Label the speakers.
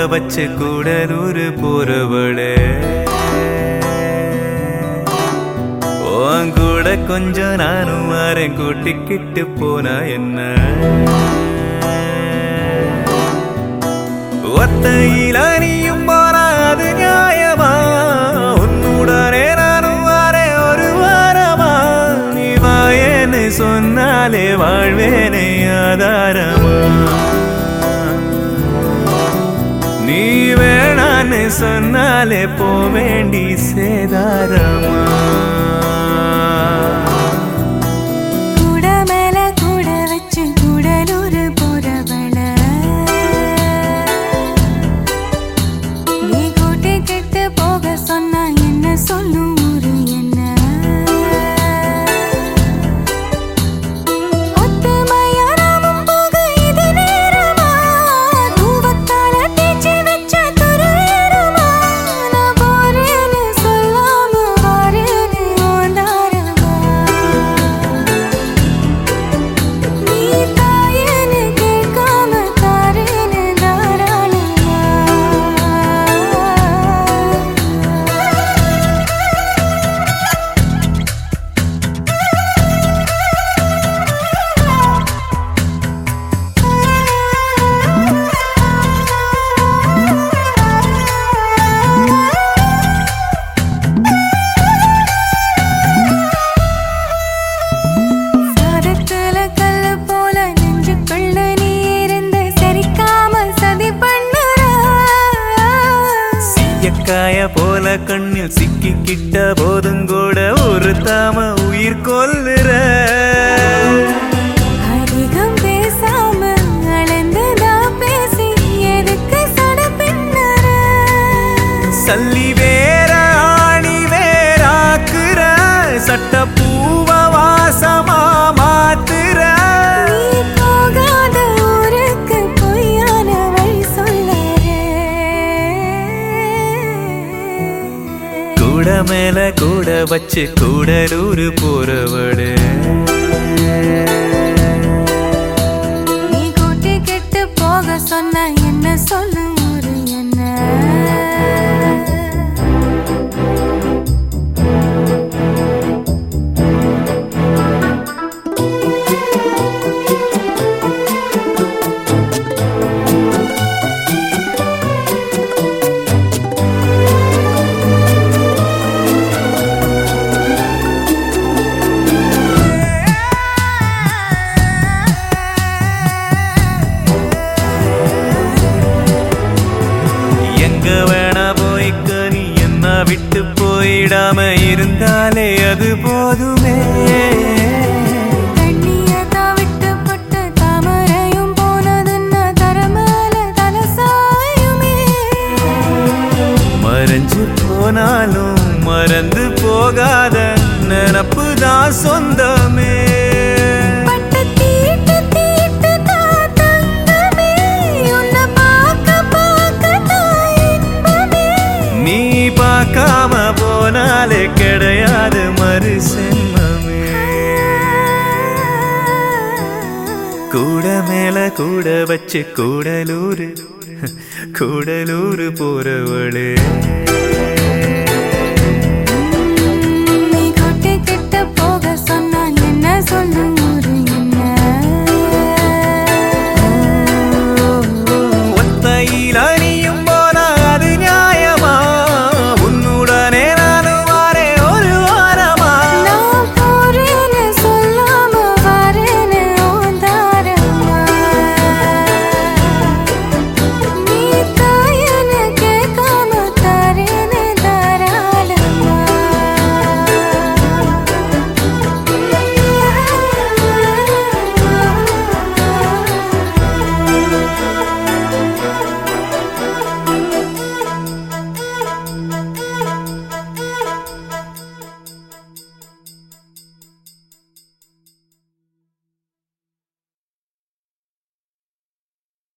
Speaker 1: கூட கூட வச்சு கூடலூர் போறவளே. உன் கூட கொஞ்சம் நானும் வரேன் கூட்டிக்கிட்டு போனா என்ன? ஒத்தையில நீயும் போனா நியாயமா? உன்னுடனே நானும் வரேன் ஒரு வாரமா? நீ வாயேன்னு சொன்னாலே வாழ்வேனே ஆதாரமா? நீ வேணான்னு சொன்னாலே போ வேண்டி சேதாரமா
Speaker 2: போல
Speaker 1: கண்ணில் சிக்கிக்கிட்ட போதும் கூட ஒரு தாம உயிர் கொல்லுற மேல கூட வச்சு கூடலூர்
Speaker 2: போறவடு
Speaker 1: எங்க வேணா போய்க்க நீ என்ன விட்டு போயிடாம இருந்தாலே அது போதுமே. மறைஞ்சு போனாலும் மறந்து போகாத நினப்பு தான் சொந்தமே. போனாலே கிடையாது மறு சென்மமே கூட மேல கூட வச்சு கூடலூர் கூடலூர் போறவளே